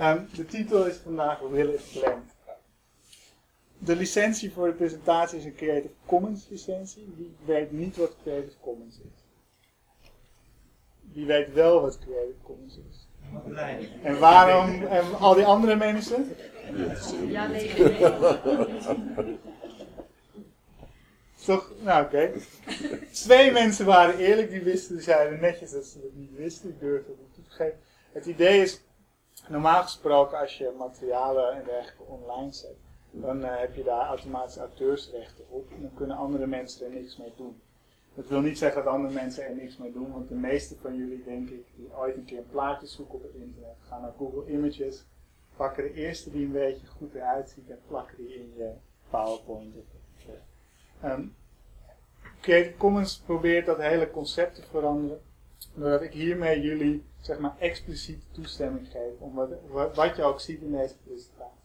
Ehm, de titel is vandaag Will It Blend. De licentie voor de presentatie is een Creative Commons licentie. Wie weet niet wat Creative Commons is? Wie weet wel wat Creative Commons is? En waarom, en al die andere mensen? Ja, nee, nee. Toch, nou oké. Twee mensen waren eerlijk, die wisten, die zeiden netjes dat ze het niet wisten, die durfden het niet toe te geven. Het idee is, normaal gesproken als je materialen en dergelijke online zet, dan eh, heb je daar automatisch auteursrechten op en dan kunnen andere mensen er niks mee doen. Dat wil niet zeggen dat andere mensen er niks mee doen, want de meeste van jullie, denk ik, die ooit een keer een plaatje zoeken op het internet, gaan naar Google Images, pakken de eerste die een beetje goed eruit ziet en plakken die in je PowerPoint. Um, Creative Commons probeert dat hele concept te veranderen, doordat ik hiermee jullie zeg maar expliciet toestemming geef om wat, wat je ook ziet in deze presentatie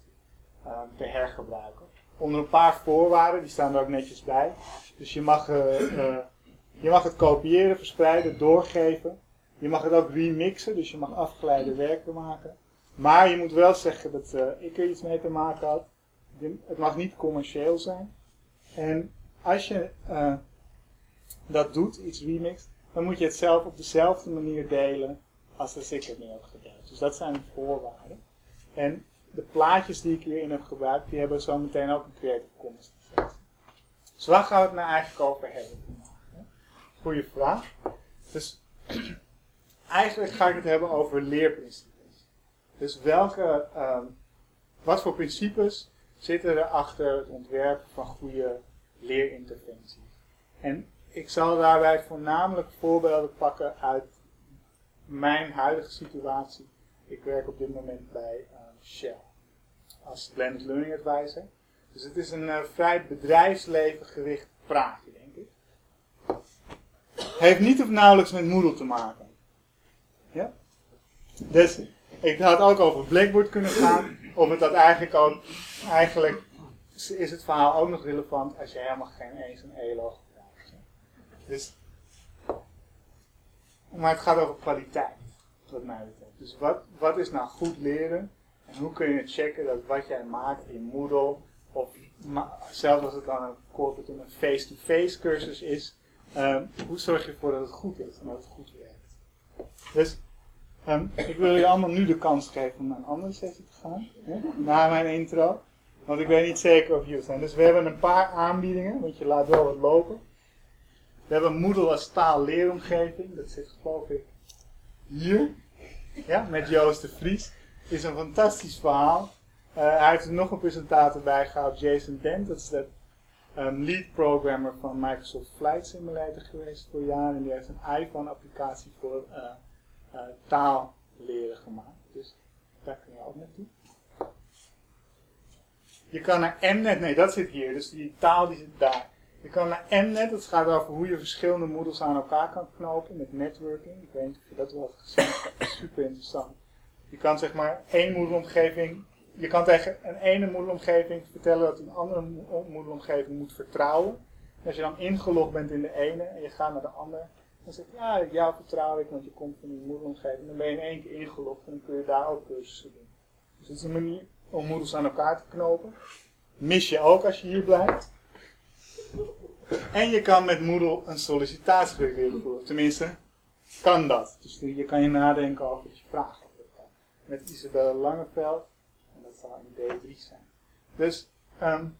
um, te hergebruiken. Onder een paar voorwaarden, die staan er ook netjes bij. Dus je mag, uh, uh, je mag het kopiëren, verspreiden, doorgeven. Je mag het ook remixen, dus je mag afgeleide werken maken. Maar je moet wel zeggen dat uh, ik er iets mee te maken had. Het mag niet commercieel zijn. En als je dat doet, iets remixed, dan moet je het zelf op dezelfde manier delen als als ik het mee heb. Dus dat zijn de voorwaarden. En de plaatjes die ik hierin heb gebruikt, die hebben zo meteen ook een Creative Commons licentie. Dus waar gaan we het nou eigenlijk over hebben? Goeie vraag. Dus eigenlijk ga ik het hebben over leerprincipes. Dus welke, um, wat voor principes zitten er achter het ontwerpen van goede leerinterventies? En ik zal daarbij voornamelijk voorbeelden pakken uit mijn huidige situatie. Ik werk op dit moment bij uh, Shell als blended learning advisor. Dus het is een uh, vrij bedrijfsleven gericht praatje, denk ik. Heeft niet of nauwelijks met Moodle te maken. Ja? Dus ik had ook over Blackboard kunnen gaan, of het dat eigenlijk ook, eigenlijk is het verhaal ook nog relevant als je helemaal geen eens een ELO. Dus, maar het gaat over kwaliteit, wat mij betreft. Dus wat, wat is nou goed leren? En hoe kun je checken dat wat jij maakt in Moodle, of zelfs als het dan een corporate een face-to-face cursus is, um, hoe zorg je ervoor dat het goed is en dat het goed werkt? Dus um, ik wil je allemaal nu de kans geven om naar een andere sessie te gaan, hè, na mijn intro. Want ik weet niet zeker of jullie zijn. Dus we hebben een paar aanbiedingen, want je laat wel wat lopen. We hebben Moodle als taalleeromgeving, dat zit geloof ik hier, ja, met Joost de Vries is een fantastisch verhaal. Uh, hij heeft er nog een presentator bij gehaald, Jason Dent. Dat is de um, lead programmer van Microsoft Flight Simulator geweest voor jaren. En die heeft een iPhone-applicatie voor uh, uh, taal leren gemaakt. Dus daar kun je ook naartoe. Je kan naar Mnet, nee dat zit hier, dus die taal die zit daar. Je kan naar Mnet, dat gaat over hoe je verschillende moedels aan elkaar kan knopen met networking. Ik weet niet of je dat wel hebt gezien, super interessant. Je kan zeg maar één moedelomgeving, je kan tegen een ene moedelomgeving vertellen dat een andere moedelomgeving moet vertrouwen. En als je dan ingelogd bent in de ene en je gaat naar de andere, dan zeg je, ja, jou vertrouw ik, want je komt van die moedelomgeving. Dan ben je in één keer ingelogd en dan kun je daar ook cursussen doen. Dus het is een manier om moedels aan elkaar te knopen. Mis je ook als je hier blijft. En je kan met Moodle een sollicitatiegesprek voeren. Tenminste, kan dat. Dus je kan je nadenken over je vragen met Isabelle Langeveld. En dat zal in D3 zijn. Dus, um,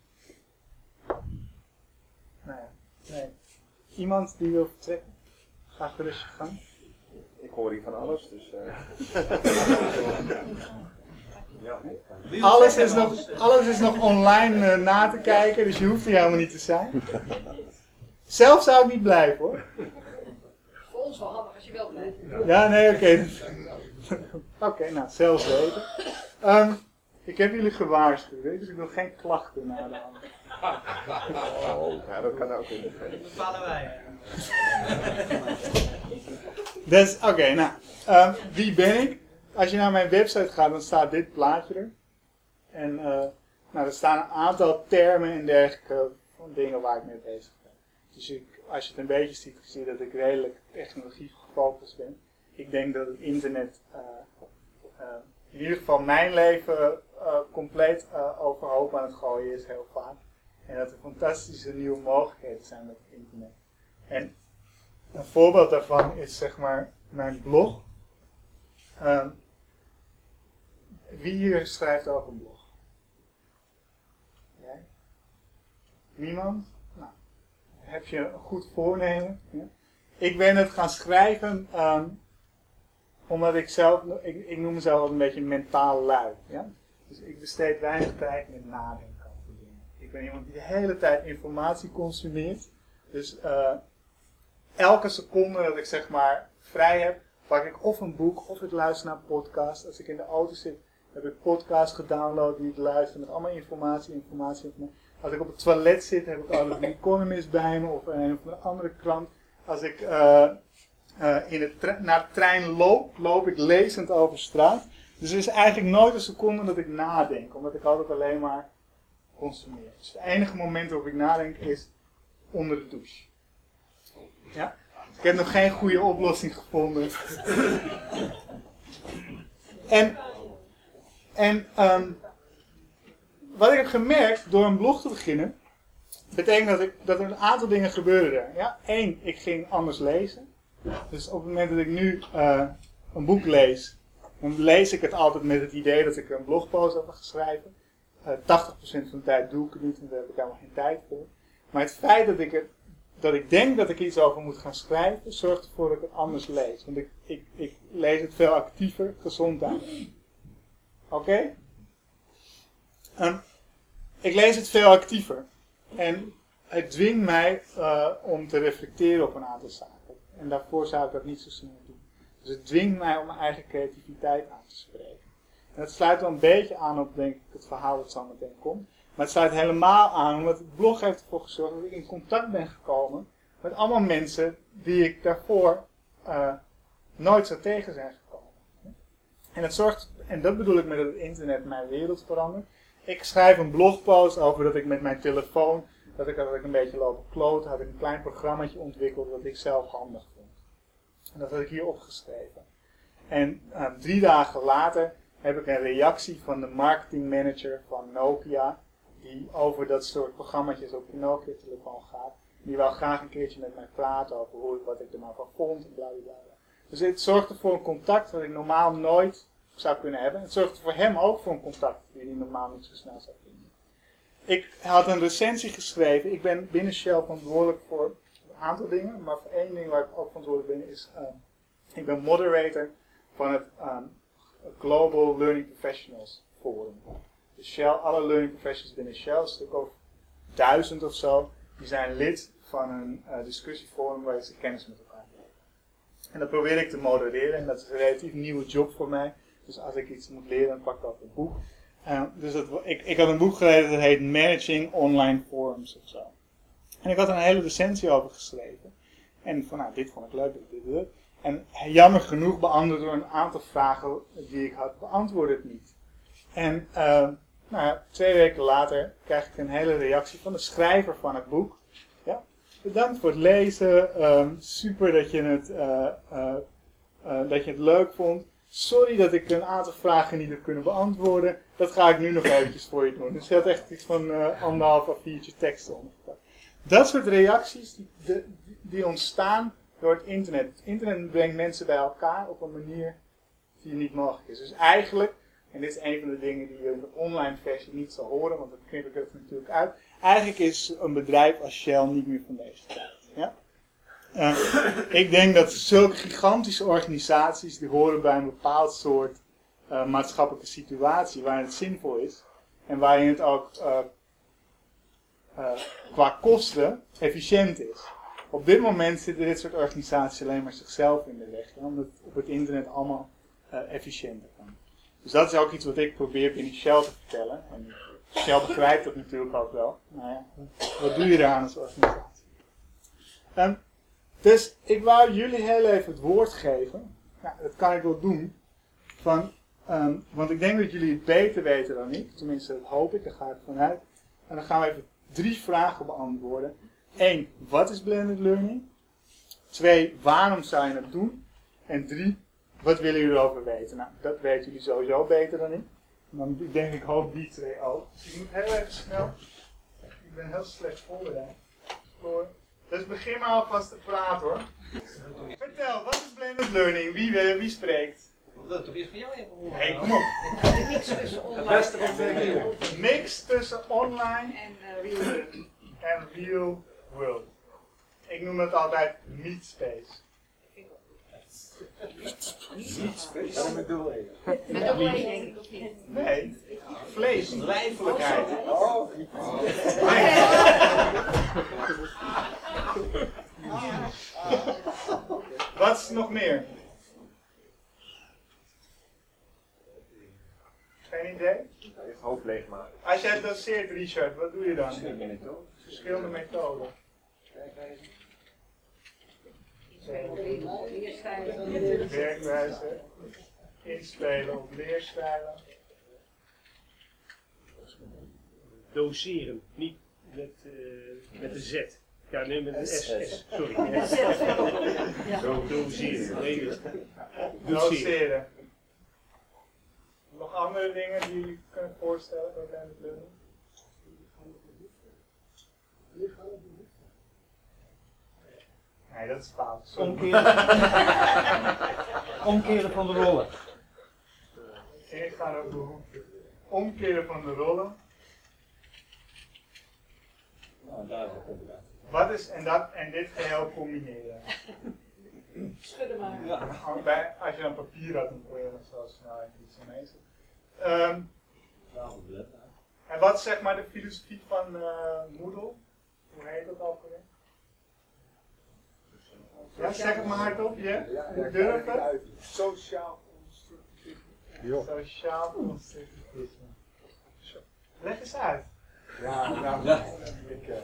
nou ja, nee. Iemand die wil vertrekken? Ga gerust gang. Ik hoor hier van alles, dus... Uh... ja. Alles is, nog, alles is nog online uh, na te kijken, dus je hoeft hier helemaal niet te zijn. Zelf zou ik niet blijven hoor. Voor ons wel handig als je wel blijft. Ja, nee, oké. Okay. Oké, okay, nou, zelfs weten. Um, ik heb jullie gewaarschuwd, dus ik wil geen klachten na de hand. Oh, ja, dat kan ook in Dat bepalen wij. dus, oké, okay, nou, um, wie ben ik? Als je naar mijn website gaat, dan staat dit plaatje er. En uh, nou, er staan een aantal termen en dergelijke van dingen waar ik mee bezig ben. Dus ik, als je het een beetje ziet, zie je dat ik redelijk technologie gefocust ben ik denk dat het internet uh, uh, in ieder geval mijn leven eh, compleet eh, overhoop aan het gooien is heel vaak. En dat er fantastische nieuwe mogelijkheden zijn met het internet. En een voorbeeld daarvan is zeg maar mijn blog. Ehm, wie hier schrijft ook een blog? Jij? Niemand? Nou, heb je een goed voornemen? Ja? Ik ben het gaan schrijven ehm, omdat ik zelf, ik, noem mezelf een beetje mentaal lui. Ja? Dus ik besteed weinig tijd met nadenken over dingen. Ik ben iemand die de hele tijd informatie consumeert. Dus eh, elke seconde dat ik zeg maar vrij heb, pak ik of een boek of ik luister naar een podcast. Als ik in de auto zit, heb ik podcasts gedownload die ik luister met allemaal informatie, informatie. Als ik op het toilet zit, heb ik altijd een Economist bij me of een of andere krant. Als ik uh, uh, in het naar de trein loop, loop ik lezend over straat. Dus er is eigenlijk nooit een seconde dat ik nadenk, omdat ik altijd alleen maar consumeer. Dus het enige moment waarop ik nadenk is onder de douche. Ja? Ik heb nog geen goede oplossing gevonden. en en um, wat ik heb gemerkt door een blog te beginnen, betekent dat, ik, dat er een aantal dingen gebeurden. Ja? Eén, ik ging anders lezen. Dus op het moment dat ik nu uh, een boek lees, dan lees ik het altijd met het idee dat ik een blogpost heb geschreven. Uh, 80% van de tijd doe ik het niet, want daar heb ik helemaal geen tijd voor. Maar het feit dat ik, het, dat ik denk dat ik iets over moet gaan schrijven, zorgt ervoor dat ik het anders lees. Want ik, ik, lees het veel actiever, gezondheid. Oké? Um, ik lees het veel actiever. En het dwingt mij uh, om te reflecteren op een aantal zaken. En daarvoor zou ik dat niet zo snel doen. Dus het dwingt mij om mijn eigen creativiteit aan te spreken. En dat sluit wel een beetje aan op, denk ik, het verhaal dat zo meteen komt. Maar het sluit helemaal aan, omdat het blog heeft ervoor gezorgd dat ik in contact ben gekomen met allemaal mensen die ik daarvoor uh, nooit zo tegen zijn gekomen. En dat zorgt, en dat bedoel ik met het internet mijn wereld verandert. Ik schrijf een blogpost over dat ik met mijn telefoon, dat ik, dat ik een beetje loop kloten, had ik een klein programmaatje ontwikkeld dat ik zelf handig vond. En dat had ik hier opgeschreven. En uh, drie dagen later heb ik een reactie van de marketingmanager van Nokia, die over dat soort programma's op je Nokia-telefoon gaat. Die wil graag een keertje met mij praten over hoe, wat ik er nou van vond en bla bla bla. Dus het zorgde voor een contact wat ik normaal nooit zou kunnen hebben. Het zorgde voor hem ook voor een contact die hij normaal niet zo snel zou vinden. Ik had een recensie geschreven. Ik ben binnen Shell verantwoordelijk voor een aantal dingen. Maar voor één ding waar ik ook verantwoordelijk ben is... Uh, ik ben moderator van het um, Global Learning Professionals Forum. Dus Shell, alle learning professionals binnen Shell, een stuk of duizend of zo, die zijn lid van een uh, discussieforum waar ze kennis met elkaar delen. En dat probeer ik te modereren en dat is een relatief nieuwe job voor mij. Dus als ik iets moet leren, dan pak ik altijd een boek. Uh, dus dat, ik, ik had een boek gelezen dat heet Managing Online Forums of zo. En ik had er een hele recensie over geschreven. En van, nou, dit vond ik leuk, dit, dit, dit. En jammer genoeg beantwoord door een aantal vragen die ik had, beantwoordde het niet. En uh, nou twee weken later krijg ik een hele reactie van de schrijver van het boek. Ja, bedankt voor het lezen. Um, super dat je, het, uh, dat je het leuk vond. Sorry dat ik een aantal vragen niet heb kunnen beantwoorden. Dat ga ik nu nog eventjes voor je doen. Dus je had echt iets van uh, anderhalf of viertje tekst onder. Dat soort reacties die, die ontstaan door het internet. Het internet brengt mensen bij elkaar op een manier die niet mogelijk is. Dus eigenlijk, en dit is een van de dingen die je in de online versie niet zal horen, want dat knip ik er natuurlijk uit. Eigenlijk is een bedrijf als Shell niet meer van deze tijd. Ja? Ik denk dat zulke gigantische organisaties, die horen bij een bepaald soort uh, maatschappelijke situatie waarin het zinvol is. En waarin het ook uh, qua kosten efficiënt is. Op dit moment zitten dit soort organisaties alleen maar zichzelf in de weg. Omdat het op het internet allemaal efficiënter kan. Dus dat is ook iets wat ik probeer binnen Shell te vertellen. En Shell begrijpt dat natuurlijk ook wel. Nou ja, wat doe je eraan als organisatie? Um, dus ik wou jullie heel even het woord geven. Dat kan ik wel doen. Van, um, want ik denk dat jullie het beter weten dan ik. Tenminste, dat hoop ik. Daar ga ik vanuit. En dan gaan we even drie vragen beantwoorden. Eén, wat is blended learning? Twee, waarom zou je het doen? En drie, Wat willen jullie erover weten? Nou, dat weten jullie sowieso beter dan ik. Dan denk ik hoop die twee ook. Dus ik moet heel even snel. Ik ben heel slecht voorbereid. Voor. Dus begin maar alvast te praten hoor. Vertel, wat is blended learning? Wie, eh, wie spreekt? Dat toch eerst van jou even horen. Hey, kom op. De mix tussen online en. Mix tussen online en eh, real world. en real world. Ik noem het altijd meat space. Ik doe even? Met dubbel E niet? Nee, vlees, lijfelijkheid. Oh, Wat is nog meer? Geen idee? je hoofd leegmaken. Als jij doseert, Richard, wat doe je dan? Verschillende Verschillende methoden. Leer- leerstijlen. Werkwijze, inspelen op leerstijlen. doseren, niet met, eh, met een Z. Ja, nee, met een S. S. Sorry. Ja. Zo doseren. Nee, doseren. Nog andere dingen die jullie kunnen voorstellen bij blended learning? Nee, dat is fout. Sorry. Omkeren. Omkeren van de rollen. Ingaan op behoeften. Omkeren van de rollen. Nou, daar is het inderdaad. Wat is, en, dat, en dit geheel combineren. Schudden maar. Gewoon Bij, als je dan papier had, dan kon je dat zo snel iets aan Ehm En wat is zeg maar de filosofie van eh Moodle? Hoe heet dat ook alweer? Ja, zeg het maar hardop, je? Durft het? Sociaal constructief. Sociaal constructivisme. Leg eens uit. Ja, nou, Ja. ik, eh,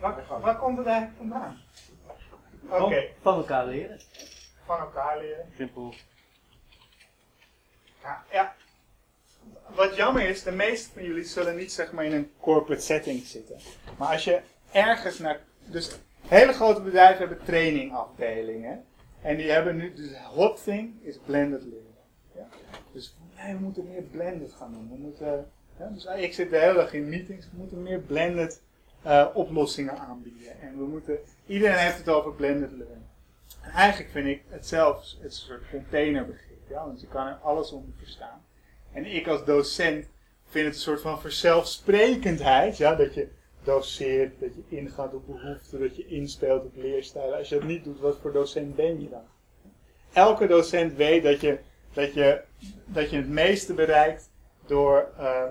Waar, waar komt het eigenlijk vandaan? Oké, Van, van elkaar leren. van elkaar leren. Simpel. Ja, ja. Wat jammer is, de meeste van jullie zullen niet zeg maar in een corporate setting zitten. Maar als je ergens naar... Dus hele grote bedrijven hebben trainingafdelingen. En die hebben nu... Dus hot thing is blended learning. Ja? Dus nee, we moeten meer blended gaan doen. We moeten, ja, dus ik zit de hele dag in meetings. We moeten meer blended eh, oplossingen aanbieden. En we moeten... Iedereen heeft het over blended learning. En eigenlijk vind ik het zelf het een soort containerbegrip. Ja? Want je kan er alles onder verstaan. En ik als docent vind het een soort van verzelfsprekendheid. Ja? Dat je doseert, dat je ingaat op behoeften, dat je inspeelt op leerstijlen. Als je dat niet doet, wat voor docent ben je dan? Elke docent weet dat je, dat je, dat je het meeste bereikt door eh,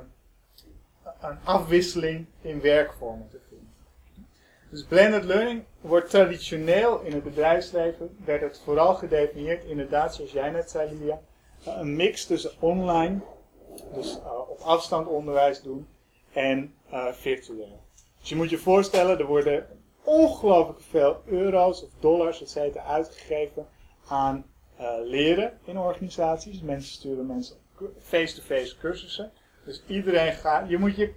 een afwisseling in werkvormen te vinden. Dus blended learning wordt traditioneel in het bedrijfsleven, werd het vooral gedefinieerd, inderdaad zoals jij net zei Lilia, een mix tussen online, dus eh, op afstand onderwijs doen, en eh, virtueel. Dus je moet je voorstellen, er worden ongelooflijk veel euro's of dollars, et cetera, uitgegeven aan eh, leren in organisaties. Mensen sturen mensen face-to-face cursussen. Dus iedereen gaat, je moet je,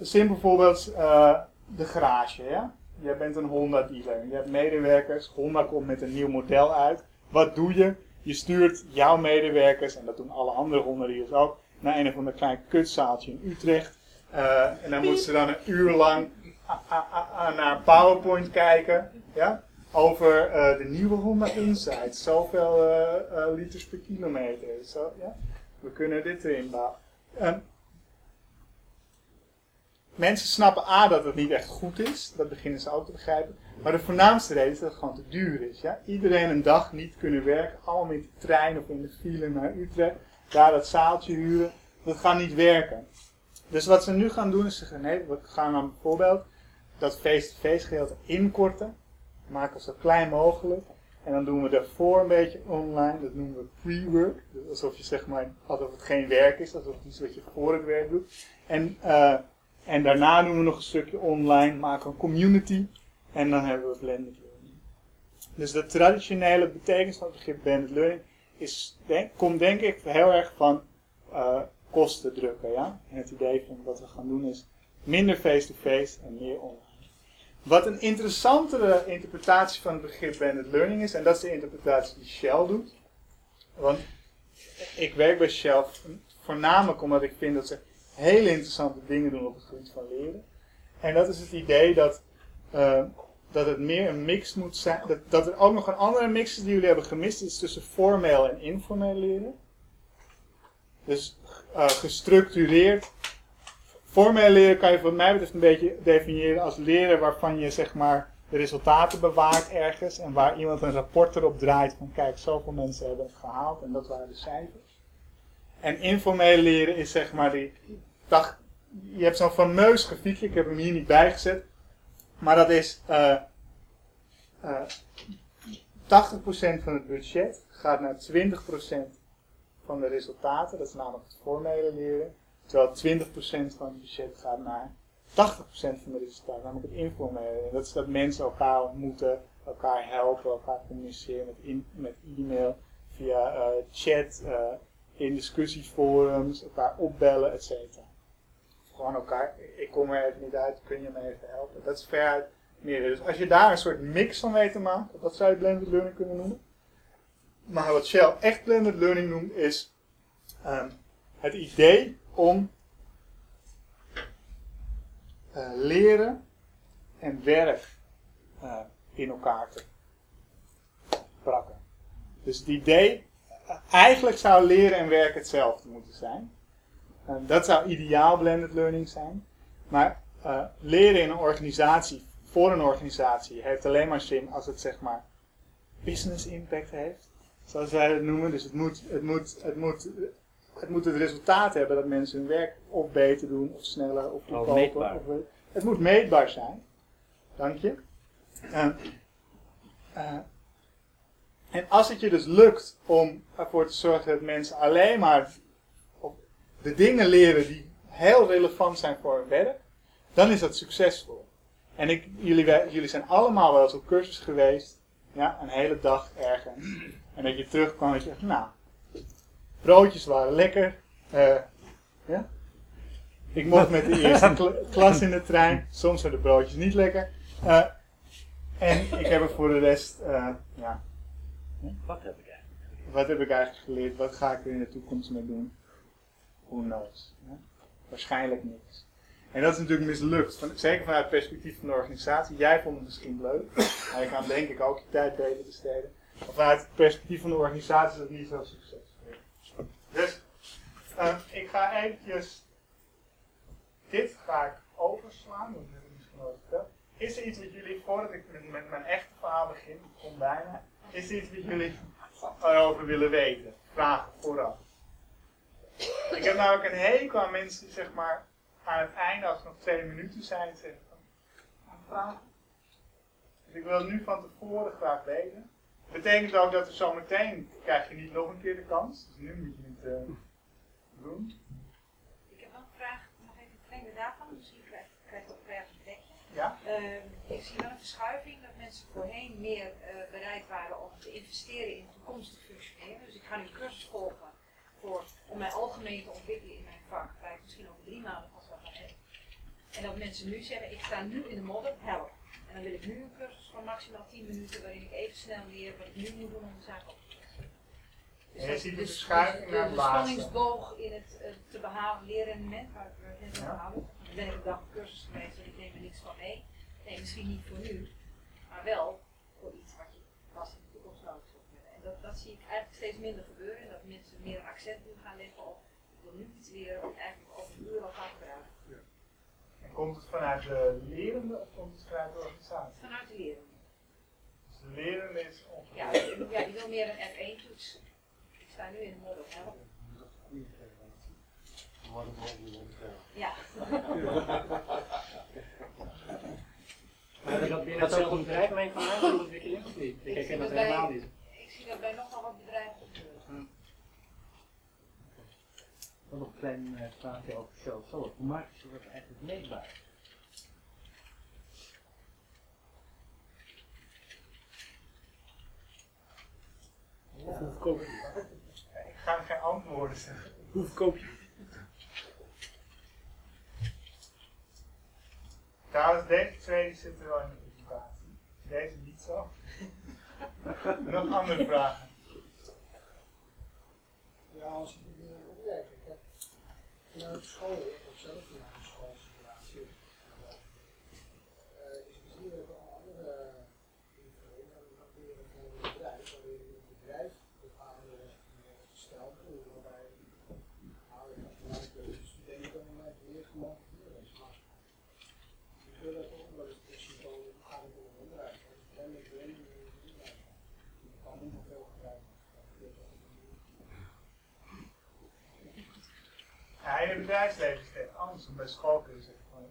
simpel voorbeeld, eh, de garage, ja. Je bent een Honda dealer, je hebt medewerkers, Honda komt met een nieuw model uit. Wat doe je? Je stuurt jouw medewerkers, en dat doen alle andere Honda dealers ook, naar een of ander klein kutzaaltje in Utrecht. Eh, en dan moeten ze dan een uur lang naar PowerPoint kijken, ja. Over eh, de nieuwe Honda Insight, zoveel liters per kilometer. Zo, ja? We kunnen dit erin bouwen. Ehm, mensen snappen A dat het niet echt goed is, dat beginnen ze ook te begrijpen. Maar de voornaamste reden is dat het gewoon te duur is. Ja? Iedereen een dag niet kunnen werken, allemaal in de trein of in de file naar Utrecht, daar dat zaaltje huren, dat gaat niet werken. Dus wat ze nu gaan doen is zeggen, nee, we gaan dan bijvoorbeeld dat face-to-face gedeelte inkorten, maken we zo klein mogelijk. En dan doen we daarvoor een beetje online, dat noemen we pre-work. Dus alsof je zeg maar, alsof het geen werk is, alsof het iets wat je voor het werk doet. En, eh, en daarna doen we nog een stukje online, maken een community. En dan hebben we blended learning. Dus de traditionele betekenis van het begrip blended learning is, denk, komt denk ik heel erg van eh, kosten drukken. Ja? En het idee van wat we gaan doen is minder face-to-face en meer online. Wat een interessantere interpretatie van het begrip blended learning is, en dat is de interpretatie die Shell doet. Want ik werk bij Shell voornamelijk omdat ik vind dat ze hele interessante dingen doen op het gebied van leren. En dat is het idee dat, eh, dat het meer een mix moet zijn. Dat, er ook nog een andere mix is die jullie hebben gemist, is tussen formeel en informeel leren. Dus eh, gestructureerd. Formeel leren kan je wat mij betreft een beetje definiëren als leren waarvan je zeg maar de resultaten bewaart ergens en waar iemand een rapport erop draait van kijk, zoveel mensen hebben het gehaald en dat waren de cijfers. En informeel leren is zeg maar die, dag, je hebt zo'n fameus grafiekje, ik heb hem hier niet bijgezet, maar dat is uh, uh, 80% van het budget gaat naar 20% van de resultaten, dat is namelijk het formele leren. Terwijl 20% van het budget gaat naar 80% van de resultaten, namelijk het informele leren. Dat is dat mensen elkaar ontmoeten, elkaar helpen, elkaar communiceren met, in, met e-mail, via uh, chat, uh, in discussieforums, elkaar opbellen, etc. Gewoon elkaar, ik kom er even niet uit, kun je me even helpen. Dat is veruit meer. Dus als je daar een soort mix van weet te maken, dat zou je blended learning kunnen noemen. Maar wat Shell echt blended learning noemt, is um, het idee om uh, leren en werk uh, in elkaar te prakken. Dus het idee, uh, eigenlijk zou leren en werk hetzelfde moeten zijn. dat zou ideaal blended learning zijn. Maar leren in een organisatie, voor een organisatie, heeft alleen maar zin als het zeg maar business impact heeft zoals wij het noemen. Dus het moet, het moet, het moet, het moet het resultaat hebben dat mensen hun werk of beter doen, of sneller, of goedkoper. meetbaar. Of, het moet meetbaar zijn. Dank je. Uh, uh, en als het je dus lukt om ervoor te zorgen dat mensen alleen maar de dingen leren die heel relevant zijn voor hun werk, dan is dat succesvol. En ik, jullie, jullie zijn allemaal wel eens op cursus geweest, ja, een hele dag ergens. En dat je terugkwam en je zegt, nou, broodjes waren lekker. Uh, ja? Ik mocht met de eerste kl klas in de trein. Soms zijn de broodjes niet lekker. Uh, en ik heb er voor de rest, uh, ja. Wat heb ik eigenlijk Wat heb ik eigenlijk geleerd? Wat ga ik er in de toekomst mee doen? Who knows? Ja? Waarschijnlijk niks. En dat is natuurlijk mislukt. Van, zeker vanuit het perspectief van de organisatie. Jij vond het misschien leuk. Maar je kan denk ik ook je tijd beter besteden. Maar vanuit het perspectief van de organisatie is dat niet zo succesvol. Dus uh, ik ga eventjes. Dit ga ik overslaan. Dat ik misschien verteld. Is er iets wat jullie, voordat ik met, met mijn echte verhaal begin, kom bijna. Is er iets wat jullie erover willen weten? Vragen vooraf. Ik heb namelijk een hekel aan mensen die zeg maar aan het einde, als het nog twee minuten zijn, zeggen van, vragen. Dus ik wil nu van tevoren graag weten. Betekent ook dat er zometeen krijg je niet nog een keer de kans. Dus nu moet je het uh, doen. Ik heb nog een vraag, nog even het verlengde daarvan. Misschien krijg, krijg ik ook ergens een plekje. Ja? Uh, ik zie wel een verschuiving dat mensen voorheen meer uh, bereid waren om te investeren in toekomstig functioneren. Dus ik ga nu een cursus volgen voor, om mij algemeen te ontwikkelen in mijn vak. Krijg misschien over drie maanden pas wel gaan hebben. En dat mensen nu zeggen, ik sta nu in de modder, help. En dan wil ik nu een cursus van maximaal 10 minuten waarin ik even snel leer wat ik nu moet doen om de zaak op te. Dus En je ziet de dus- verschuiving dus naar de, de laatste. spanningsboog in het eh, te behalen leerrendement, waar we het net over Ja. hadden. Dan ben ik een dag cursus geweest en ik neem er niks van mee. Nee, misschien niet voor nu, maar wel voor iets wat je vast in de toekomst nodig hebben. En dat, dat zie ik eigenlijk steeds minder gebeuren. Dat mensen meer accent gaan leggen op ik wil nu iets leren eigenlijk over een uur al gebruiken. En komt het vanuit de lerende of komt het vanuit de organisatie? Vanuit de leren. Dus de lerende is ongeveer. Ja, ja, die wil meer een F1-toets. Ik sta nu in de model help. Ja. Maar dat binnen hetzelfde bedrijf mee van mij, ontwikkeling of niet? Ik herken dat helemaal niet. Ik zie dat bij nogal wat bedrijven gebeuren. Dan nog een klein uh, vraagje over show zelf. Hoe maak je dat eigenlijk meetbaar? Of hoe verkoop je? Ik ga antwoorden zeggen. Hoe verkoop je? Trouwens, deze twee die zitten wel in Deze niet zo. Nog andere vragen? Ja, als ik het uh, opwerk, ik heb vanuit school, ik heb zelf vanuit de schoolsituatie. Uh, is het hier ook al andere invulling, dan dan leren van een bedrijf, waarin een bedrijf bepaalde steldoelen, waarbij nou, als vanuit de studenten dan vanuit meer gemotiveerd is. Maar ik wil dat ook wel eens tussen komen, hoe gaat het om een bedrijf? Als ik ben met leerlingen in het bedrijf, ik kan niet veel gebruiken. Dat gebeurt ook niet. Ja, in het bedrijfsleven is echt anders dan bij school kun je zeggen. van,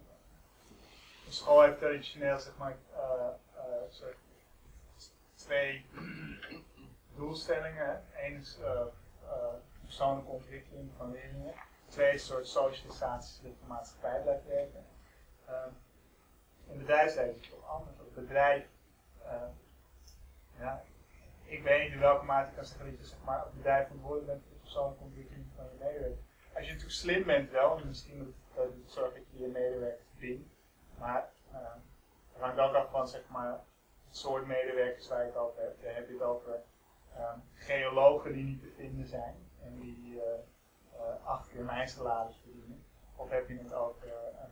Een school heeft traditioneel zeg maar eh, eh, twee doelstellingen. Eén is eh, persoonlijke ontwikkeling van leerlingen. Twee is soort socialisatie zodat de maatschappij blijft werken. Ehm, in bedrijfsleven is het toch anders. Het bedrijf, ja, ik weet niet in welke mate ik kan zeggen dat je zeg maar, het bedrijf verantwoordelijk bent voor de persoonlijke ontwikkeling van je medewerkers. Als je natuurlijk slim bent wel, en misschien dat het zorgt dat je medewerkers bindt. Maar uh, het hangt ook af van zeg maar, het soort medewerkers waar je het over hebt. Dan heb je het over ehm, geologen die niet te vinden zijn en die eh, eh, acht keer mijn salaris verdienen. Of heb je het over ehm,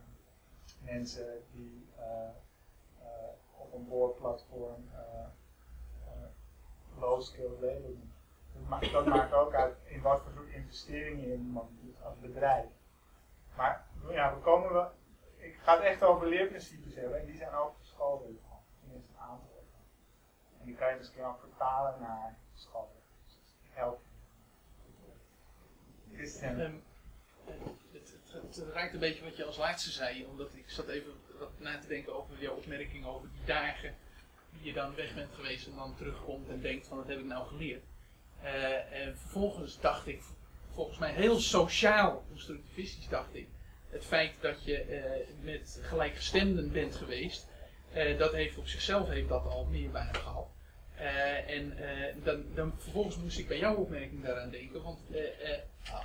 mensen die eh, op een boorplatform eh, eh, low-skill labor doen. Dat maakt, dat maakt ook uit in wat voor soort investeringen je in iemand doet als bedrijf. Maar ja, we komen wel. Ik ga het echt over leerprincipes hebben en die zijn ook verscholen. Tenminste, een aantal. En die kan je misschien ook vertalen naar school. Dus. Ehm, eh, het, het, het raakt een beetje wat je als laatste zei, omdat ik zat even na te denken over jouw opmerking over die dagen die je dan weg bent geweest en dan terugkomt en denkt van wat heb ik nou geleerd. Eh, en vervolgens dacht ik, volgens mij heel sociaal constructivistisch dacht ik, het feit dat je eh, met gelijkgestemden bent geweest, eh, dat heeft op zichzelf heeft dat al meerwaarde gehad. Eh, en dan, dan vervolgens moest ik bij jouw opmerking daaraan denken, want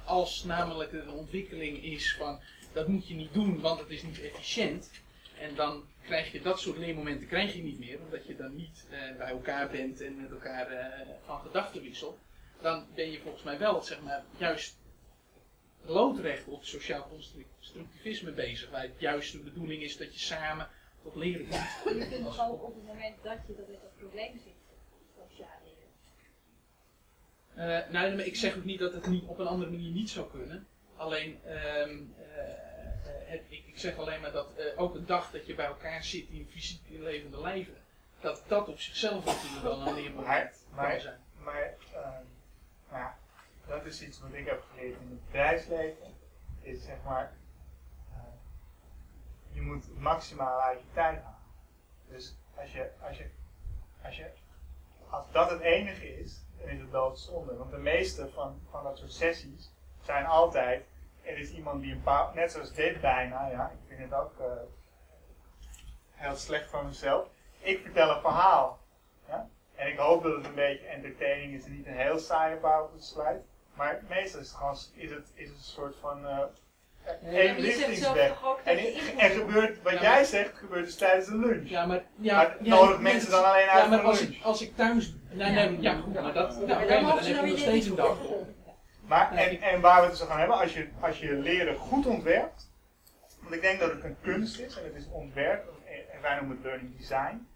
als namelijk een ontwikkeling is van dat moet je niet doen, want het is niet efficiënt. En dan krijg je dat soort leermomenten krijg je niet meer, omdat je dan niet eh, bij elkaar bent en met elkaar eh, van gedachten wisselt. Dan ben je volgens mij wel, zeg maar, juist loodrecht op sociaal constructivisme bezig. Waar het juist de bedoeling is dat je samen tot leren komt. Je kunt toch ook op het moment dat je dat in dat probleem zit, sociaal leren. Eh, nou, ik zeg ook niet dat het niet op een andere manier niet zou kunnen. Alleen, ehm, eh, eh, ik, zeg alleen maar dat eh, ook een dag dat je bij elkaar zit in fysiek in levende lijven, dat dat op zichzelf natuurlijk wel een Maar, leermoment kan maar, zijn. maar nou ja, dat is iets wat ik heb geleerd in het bedrijfsleven. Is zeg maar, eh, je moet maximaal uit je tijd halen. Dus als je, als je, als je, als dat het enige is, dan is het doodzonde. Want de meeste van, van dat soort sessies zijn altijd, er is iemand die een paar, net zoals dit bijna, ja, ik vind het ook eh, heel slecht van mezelf. Ik vertel een verhaal. Ja? En ik hoop dat het een beetje entertaining is en niet een heel saaie PowerPoint-slide. Maar meestal is het gewoon is het, is het een soort van eh één lichtingsweg. ook En er moet gebeurt, wat Ja, jij zegt, gebeurt dus tijdens de lunch. Ja, maar, ja, maar ja, nodig ja, mensen dan alleen uit Ja, maar voor als lunch. ik, als ik thuis. Nee, nee, ja, goed, maar dat. Nou, oké, dan maar heb nou je weer nog steeds een dag niet vol. Maar, en, en waar we het dus aan gaan hebben, als je, als je leren goed ontwerpt, want ik denk dat het een kunst is en het is ontwerp, en wij noemen het learning design,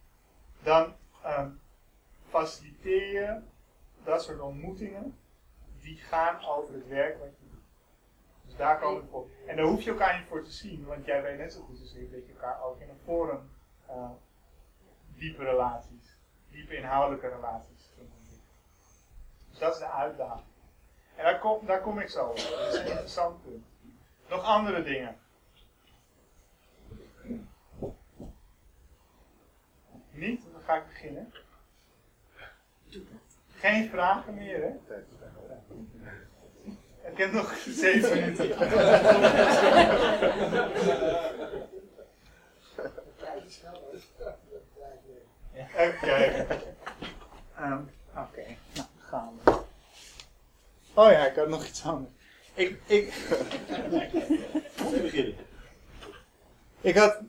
dan ehm, faciliteer je dat soort ontmoetingen die gaan over het werk wat je doet. Dus daar komen we voor. En daar hoef je elkaar niet voor te zien, want jij weet net zo goed als ik dat je elkaar ook in een forum eh, diepe relaties, diepe inhoudelijke relaties kunt ontwikkelen. Dus dat is de uitdaging. En daar kom, daar kom ik zo op. Dat is een interessant punt. Nog andere dingen. Niet? Dan ga ik beginnen. Geen vragen meer, hè? Ik heb nog zeven minuten. Ehm, Oké, gaan we. Oh ja, ik had nog iets anders. Ik, ik, ik had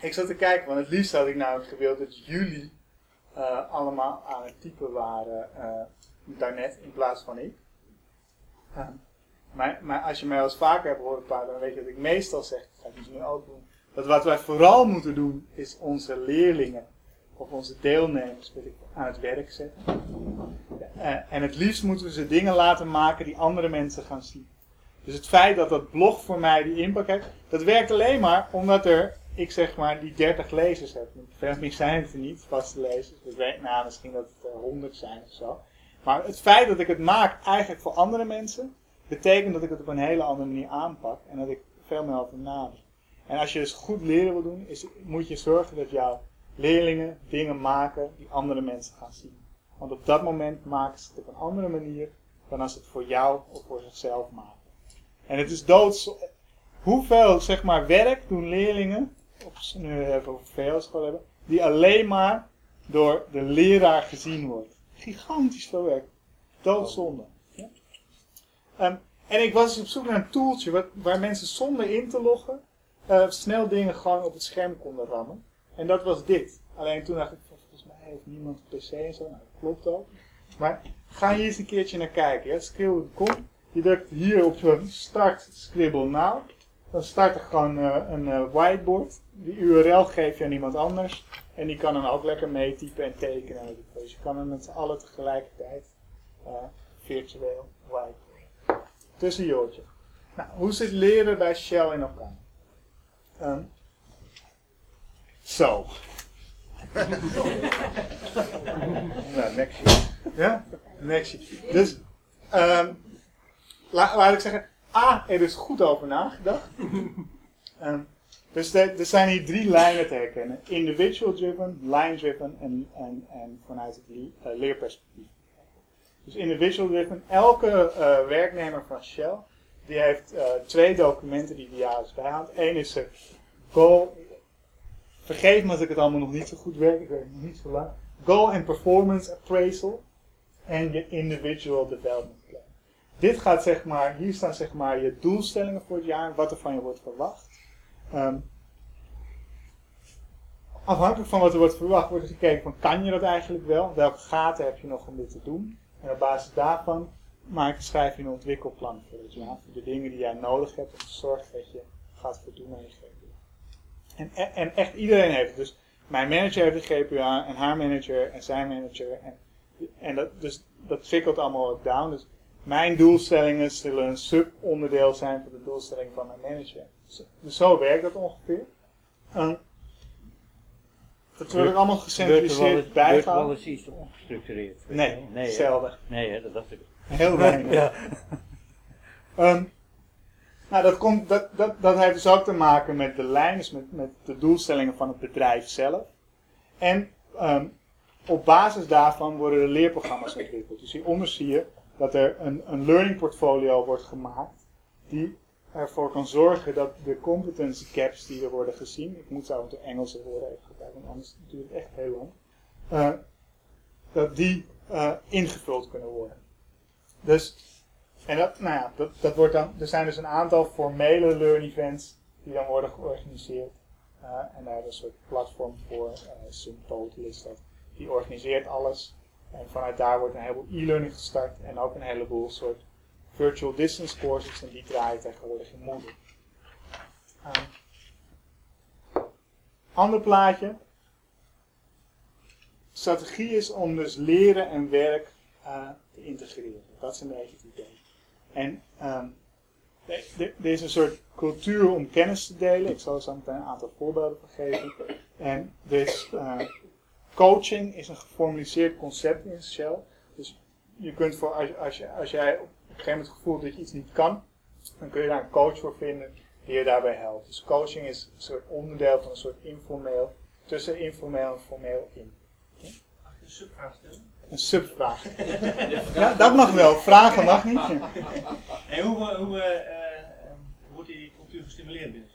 ik zat te kijken, want het liefst had ik nou gewild dat jullie eh, allemaal aan het typen waren eh, daarnet in plaats van ik. Ehm, maar, maar als je mij al eens vaker hebt horen praten, dan weet je dat ik meestal zeg, dat ga ik nu ook doen, dat wat wij vooral moeten doen, is onze leerlingen of onze deelnemers ik, aan het werk zetten. Eh, en het liefst moeten we ze dingen laten maken die andere mensen gaan zien. Dus het feit dat dat blog voor mij die impact heeft, dat werkt alleen maar omdat er, ik zeg maar, die 30 lezers heb. Veel meer zijn het er niet, vaste lezers. Weet nou, misschien dat het er 100 zijn of zo. Maar het feit dat ik het maak eigenlijk voor andere mensen, betekent dat ik het op een hele andere manier aanpak en dat ik veel meer over nadenk. En als je dus goed leren wil doen, is, moet je zorgen dat jouw leerlingen dingen maken die andere mensen gaan zien. Want op dat moment maken ze het op een andere manier dan als ze het voor jou of voor zichzelf maken. En het is doods. Hoeveel zeg maar, werk doen leerlingen, op, nu we even over VL-school hebben, die alleen maar door de leraar gezien wordt. Gigantisch veel werk. Doodzonde. Ja? Ehm, en ik was op zoek naar een tooltje wat, waar mensen zonder in te loggen eh, snel dingen gewoon op het scherm konden rammen. En dat was dit. Alleen toen dacht ik, volgens mij heeft niemand een pc en zo. Nou, klopt ook. Maar ga hier eens een keertje naar kijken. Ja? Scribble.com. Je drukt hier op start Scribble Now. Dan start er gewoon uh, een uh, whiteboard. Die URL geef je aan iemand anders. En die kan dan ook lekker meetypen en tekenen. Dus je kan hem met z'n allen tegelijkertijd uh, virtueel whiteboard. Tussenjoortje. Nou, hoe zit leren bij Shell in elkaar? Um, zo. Nou. Ja? Sheet. Dus, la, laat ik zeggen, A, er is goed over nagedacht. Um, dus er, zijn hier drie lijnen te herkennen. Individual driven, line driven en, en, en vanuit het le uh, leerperspectief. Dus individual driven, elke uh, werknemer van Shell, die heeft uh, twee documenten die hij jaarlijks bijhoudt. Eén is er goal, vergeef me als ik het allemaal nog niet zo goed werk, ik werk nog niet zo lang. Goal and Performance Appraisal en je Individual Development Plan. Dit gaat zeg maar, hier staan zeg maar je doelstellingen voor het jaar, wat er van je wordt verwacht. Um, afhankelijk van wat er wordt verwacht, wordt er gekeken van kan je dat eigenlijk wel? Welke gaten heb je nog om dit te doen? En op basis daarvan maak, schrijf je een ontwikkelplan voor het jaar. Voor de dingen die jij nodig hebt om te zorgen dat je gaat voldoen aan je. En, en echt iedereen heeft het. Dus mijn manager heeft een GPA en haar manager en zijn manager. En, en dat, dus dat trickelt allemaal ook down. Dus mijn doelstellingen zullen een subonderdeel zijn van de doelstelling van mijn manager. Dus zo werkt dat ongeveer. Um, dat wordt ook allemaal gecentraliseerd bijgehouden. Eens iets ongestructureerd? Nee, nee zelden. Nee, hè, dat dacht ik. Heel weinig. ja. um, nou, dat, komt, dat, dat, dat heeft dus ook te maken met de lijnen, dus met, met de doelstellingen van het bedrijf zelf. En um, op basis daarvan worden de leerprogramma's ontwikkeld. Dus hieronder zie je dat er een, een learning portfolio wordt gemaakt die ervoor kan zorgen dat de competency gaps die er worden gezien, ik moet zo de Engelse woorden even gebruiken, want anders duurt het echt heel lang, uh, dat die uh, ingevuld kunnen worden. Dus, en dat, nou ja, dat, dat wordt dan, er zijn dus een aantal formele learn events die dan worden georganiseerd. Uh, en daar is een soort platform voor, uh, is dat. Die organiseert alles. En vanuit daar wordt een heleboel e-learning gestart en ook een heleboel soort virtual distance courses en die draaien tegenwoordig in Moodle. Um, ander plaatje. Strategie is om dus leren en werk uh, te integreren. Dat is een beetje het idee. En um, er is een soort cultuur om kennis te delen. Ik zal zo meteen een aantal voorbeelden van geven. En dus coaching is een geformaliseerd concept in Shell. Dus je kunt voor, als, je, als jij op een gegeven moment het gevoel dat je iets niet kan, dan kun je daar een coach voor vinden die je daarbij helpt. Dus coaching is een soort onderdeel van een soort informeel, tussen informeel en formeel in. Mag je een subvraag stellen? Een subvraag. ja, dat mag wel. Vragen mag niet. En hoe, hoe uh, wordt die cultuur gestimuleerd binnen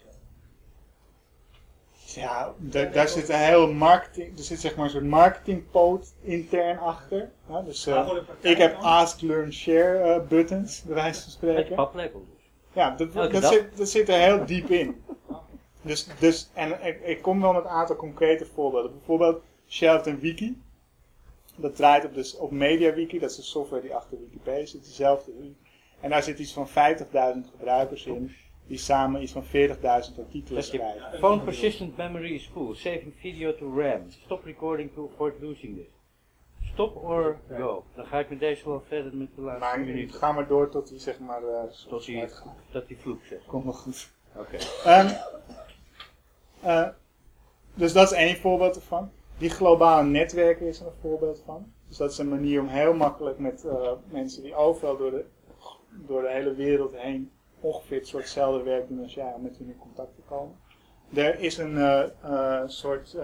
Shell? Ja, daar zit een heel marketing, er zit zeg maar een soort marketingpoot intern achter. Ja, dus uh, ik heb ask, learn, share uh, buttons, bij wijze van spreken. Paplepel dus. Ja, dat, dat, zit, dat zit er heel diep in. Dus, dus, en ik, ik kom wel met een aantal concrete voorbeelden. Bijvoorbeeld een wiki. Dat draait op, dus op MediaWiki, dat is de software die achter Wikipedia zit, dezelfde wiki. En daar zit iets van 50.000 gebruikers in, die samen iets van 40.000 artikelen schrijven. phone persistent memory is full. Saving video to RAM. Stop recording to avoid losing this. Stop or go. Dan ga ik met deze wel verder met de laatste Maar minuten. ga maar door tot hij zeg maar eh, Tot die, dat die vloek zegt. Komt wel goed. Oké. Ehm, eh, dus dat is één voorbeeld ervan. Die globale netwerken is er een voorbeeld van. Dus dat is een manier om heel makkelijk met eh, mensen die overal door de, door de hele wereld heen ongeveer het soortzelfde werk doen als jij, om met hun in contact te komen. Er is een eh, eh, soort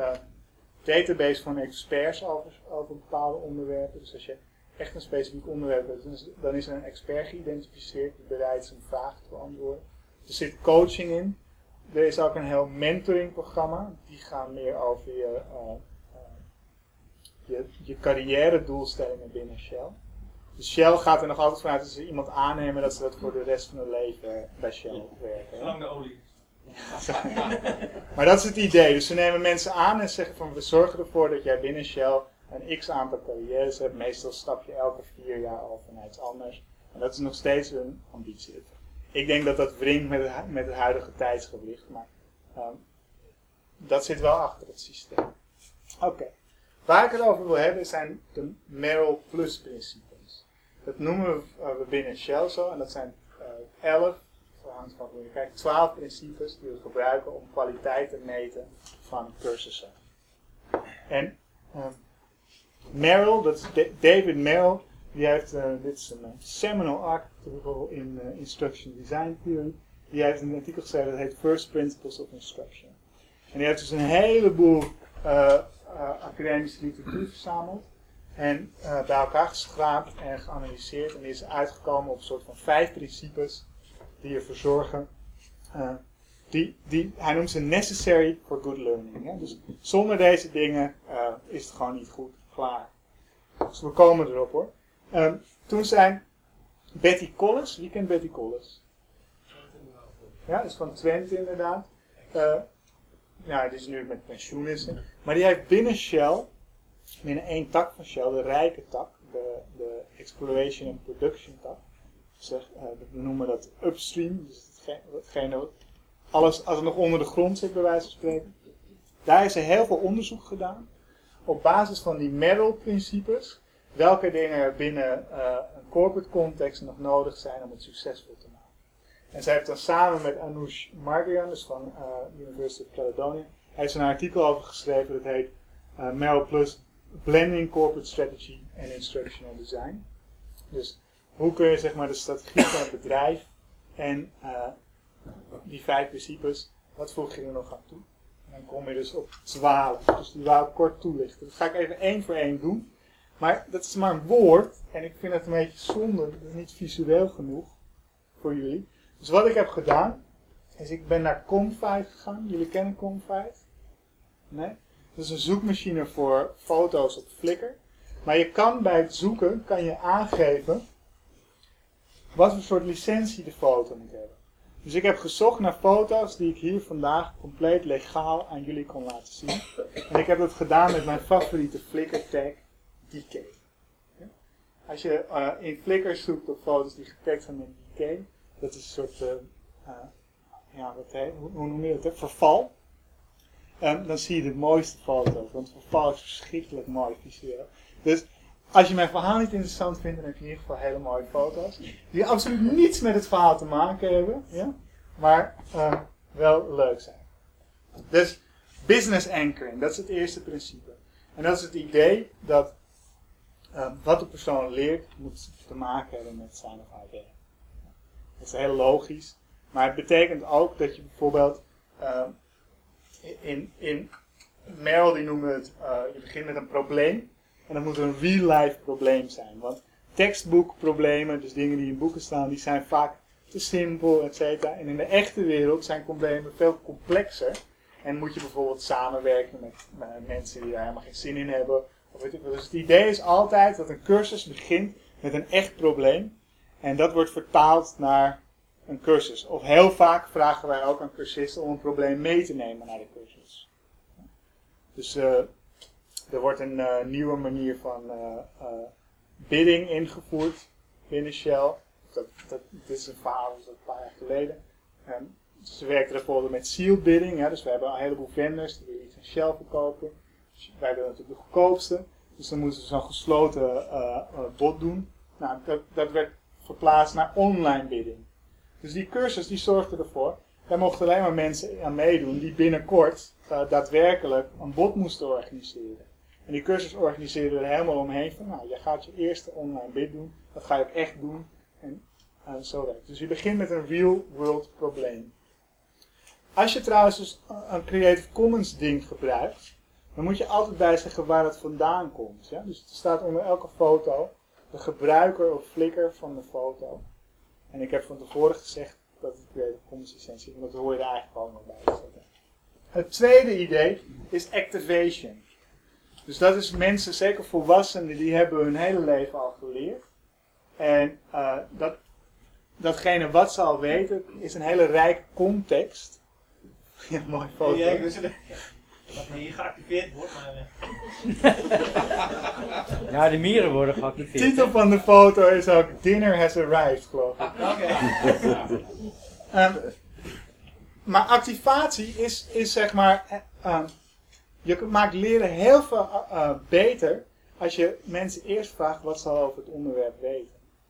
database van experts over, over bepaalde onderwerpen. Dus als je echt een specifiek onderwerp hebt, dan is- er een expert geïdentificeerd die bereid is om vragen te beantwoorden. Er zit coaching in. Er is ook een heel mentoringprogramma. Die gaan meer over je, je, je carrière doelstellingen binnen Shell. Dus Shell gaat er nog altijd vanuit dat ze iemand aannemen dat ze dat voor de rest van hun leven bij Shell werken. Zolang de olie. Maar dat is het idee. Dus ze nemen mensen aan en zeggen van we zorgen ervoor dat jij binnen Shell een x aantal carrières hebt. Meestal stap je elke vier jaar over naar iets anders. En dat is nog steeds hun ambitie. Ik denk dat dat wringt met het, met het huidige tijdsgewicht. Maar ehm, dat zit wel achter het systeem. Oké. Waar ik het over wil hebben zijn de Merrill Plus principes. Dat noemen we, eh, binnen Shell zo. En dat zijn eh 11 afhankelijk van hoe je kijkt, 12 principes die we gebruiken om kwaliteit te meten van cursussen. En ehm, Merrill, dat is Da- David Merrill, die heeft, eh, dit is een seminal article in Instruction Design Theory, die heeft een artikel geschreven dat heet First Principles of Instruction. En die heeft dus een heleboel academische literatuur verzameld en eh, bij elkaar geschraapt en geanalyseerd en is uitgekomen op een soort van vijf principes die ervoor zorgen. eh, die, die, hij noemt ze necessary for good learning. Hè? Dus zonder deze dingen eh, is het gewoon niet goed. Klaar. Dus we komen erop hoor. Ehm, toen zijn Betty Collis, wie kent Betty Collis? Ja, is van Twente inderdaad. Eh nou, die is nu met pensioen is. Maar die heeft binnen Shell, binnen één tak van Shell, de rijke tak, de, de Exploration and Production tak zeg, eh, we noemen dat upstream, dus hetgene, alles als het nog onder de grond zit, bij wijze van spreken. Daar is er heel veel onderzoek gedaan. Op basis van die Merrill-principes, welke dingen binnen eh, een corporate context nog nodig zijn om het succesvol te maken. En zij heeft dan samen met Anoush Margian, dus van eh University of Caledonia, heeft er een artikel over geschreven dat heet Merrill Plus Blending Corporate Strategy and Instructional Design. Dus hoe kun je zeg maar de strategie van het bedrijf en eh, die vijf principes, wat voeg je er nog aan toe? En dan kom je dus op 12. Dus die wou ik kort toelichten. Dat ga ik even één voor één doen. Maar dat is maar een woord en ik vind het een beetje zonde, dat is niet visueel genoeg voor jullie. Dus wat ik heb gedaan, is ik ben naar Confide gegaan. Jullie kennen Confide? Dat is een zoekmachine voor foto's op Flickr. Maar je kan bij het zoeken, kan je aangeven wat voor soort licentie de foto moet hebben. Dus ik heb gezocht naar foto's die ik hier vandaag compleet legaal aan jullie kon laten zien. En ik heb dat gedaan met mijn favoriete Flickr tag, DK. Als je eh, in Flickr zoekt op foto's die getagd zijn met DK, dat is een soort, eh, eh, ja, wat heet, hoe, noem je verval. Dan zie je de mooiste foto's, want verval is verschrikkelijk mooi visueel. Dus als je mijn verhaal niet interessant vindt, dan heb je in ieder geval hele mooie foto's. Die absoluut niets met het verhaal te maken hebben, ja? maar eh, wel leuk zijn. Dus business anchoring, dat is het eerste principe. En dat is het idee dat eh, wat de persoon leert, moet te maken hebben met zijn of haar werk. Dat is heel logisch, maar het betekent ook dat je bijvoorbeeld eh, in, in Merrill die noemen het, eh, je begint met een probleem. En dat moet een real-life probleem zijn. Want tekstboekproblemen, dus dingen die in boeken staan, die zijn vaak te simpel, et cetera. En in de echte wereld zijn problemen veel complexer. En moet je bijvoorbeeld samenwerken met, mensen die daar helemaal geen zin in hebben. Of weet ik. Dus het idee is altijd dat een cursus begint met een echt probleem. En dat wordt vertaald naar een cursus. Of heel vaak vragen wij ook aan cursisten om een probleem mee te nemen naar de cursus. Dus eh, er wordt een eh, nieuwe manier van eh, bidding ingevoerd binnen Shell. Dat, dat, dit is een verhaal dat een paar jaar geleden. Ze werken bijvoorbeeld met sealed bidding. Hè, dus we hebben een heleboel vendors die willen iets aan Shell verkopen. Wij willen natuurlijk de goedkoopste. Dus dan moeten ze zo'n gesloten bod doen. Nou, dat, dat werd verplaatst naar online bidding. Dus die cursus die zorgde ervoor, daar mochten alleen maar mensen aan meedoen die binnenkort eh, daadwerkelijk een bod moesten organiseren. En die cursus organiseerde er helemaal omheen van, nou, je gaat je eerste online bid doen, dat ga je ook echt doen. En eh, zo werkt. Dus je begint met een real world probleem. Als je trouwens dus een Creative Commons ding gebruikt, dan moet je altijd bij zeggen waar het vandaan komt. Ja? Dus er staat onder elke foto de gebruiker of flikker van de foto. En ik heb van tevoren gezegd dat het Creative Commons licentie is, want dat hoor je er eigenlijk nog bij. zetten. Het tweede idee is activation. Dus dat is mensen, zeker volwassenen, die hebben hun hele leven al geleerd. En eh, dat, datgene wat ze al weten, is een hele rijke context. Ja, mooi foto. Ja. Dat hier geactiveerd wordt, maar... eh, Ja, de mieren worden De geactiveerd. titel van de foto is ook Dinner has arrived, geloof ik. Oké. Ehm, maar activatie is, is zeg maar. eh, ehm, je maakt leren heel veel eh, beter als je mensen eerst vraagt wat ze al over het onderwerp weten.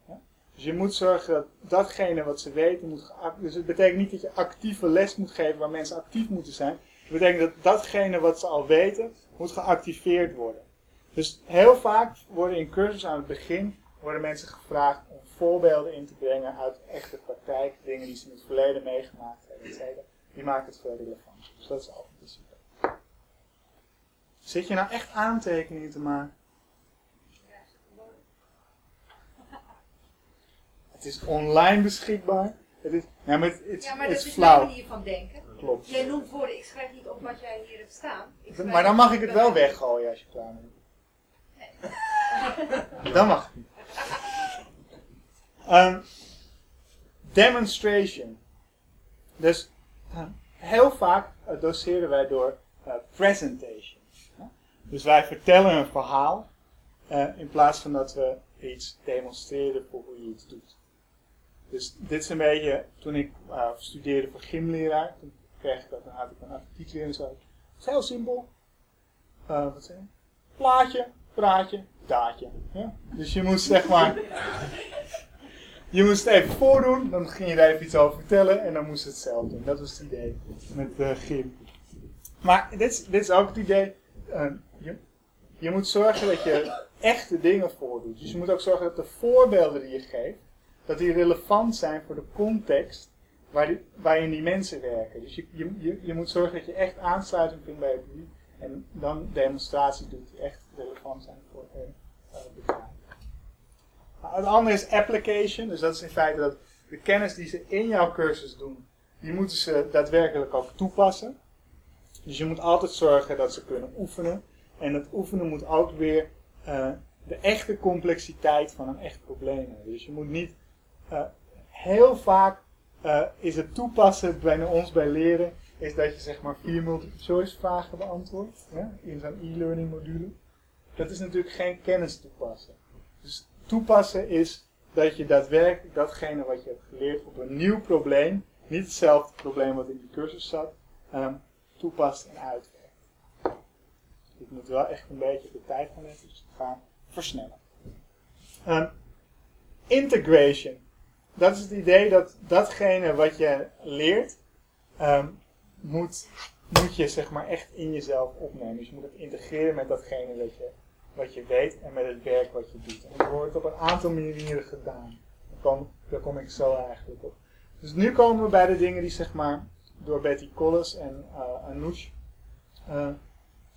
Ja? Dus je moet zorgen dat datgene wat ze weten moet. Dus het betekent niet dat je actieve les moet geven waar mensen actief moeten zijn. Het betekent dat datgene wat ze al weten moet geactiveerd worden. Dus heel vaak worden in cursus aan het begin worden mensen gevraagd om voorbeelden in te brengen uit echte praktijk, dingen die ze in het verleden meegemaakt hebben, et cetera. Die maken het veel relevant. Dus dat is altijd super. Zit je nou echt aantekeningen te maken? Het is online beschikbaar. Het is, ja, maar het, het, Ja, maar het dat is is mijn flauw. manier van denken. Klopt. Jij noemt woorden, ik schrijf niet op wat jij hier hebt staan. Maar dan mag ik het wel weggooien als je klaar bent. Dan mag het niet. Ehm, demonstration. Dus eh, heel vaak eh, doseren wij door eh, presentation. Dus wij vertellen een verhaal in plaats van dat we iets demonstreren voor hoe je iets doet. Dus dit is een beetje, toen ik studeerde voor gymleraar, toen kreeg ik dat, dan had ik een artikel en zo. Het is heel simpel. Eh, wat zeg je? Plaatje, praatje, daadje. Ja? Dus je moest zeg maar. Je moest het even voordoen, dan ging je daar even iets over vertellen en dan moest je het zelf doen. Dat was het idee met eh gym. Maar dit is, dit is ook het idee. eh, je, je moet zorgen dat je echte dingen voordoet. Dus je moet ook zorgen dat de voorbeelden die je geeft, dat die relevant zijn voor de context waar waarin die mensen werken. Dus je, je, je, moet zorgen dat je echt aansluiting vindt bij het publiek. En dan demonstraties doet die echt relevant zijn voor hun uh, bedrijf. Nou, het andere is application. Dus dat is in feite dat de kennis die ze in jouw cursus doen, die moeten ze daadwerkelijk ook toepassen. Dus je moet altijd zorgen dat ze kunnen oefenen. En dat oefenen moet ook weer eh, de echte complexiteit van een echt probleem hebben. Dus je moet niet eh, heel vaak eh, is het toepassen bij ons bij leren, is dat je zeg maar vier multiple choice vragen beantwoordt in zo'n e-learning module. Dat is natuurlijk geen kennis toepassen. Dus toepassen is dat je daadwerkelijk datgene wat je hebt geleerd op een nieuw probleem, niet hetzelfde probleem wat in die cursus zat, ehm, toepast en uitwerkt. Ik moet wel echt een beetje de tijd gaan dus ik ga versnellen. Ehm, integration. Dat is het idee dat datgene wat je leert, ehm, moet, moet je zeg maar echt in jezelf opnemen. Dus je moet het integreren met datgene wat je, wat je weet en met het werk wat je doet. En dat wordt op een aantal manieren gedaan. Daar kom, kom ik zo eigenlijk op. Dus nu komen we bij de dingen die zeg maar door Betty Collis en uh, Anoush uh,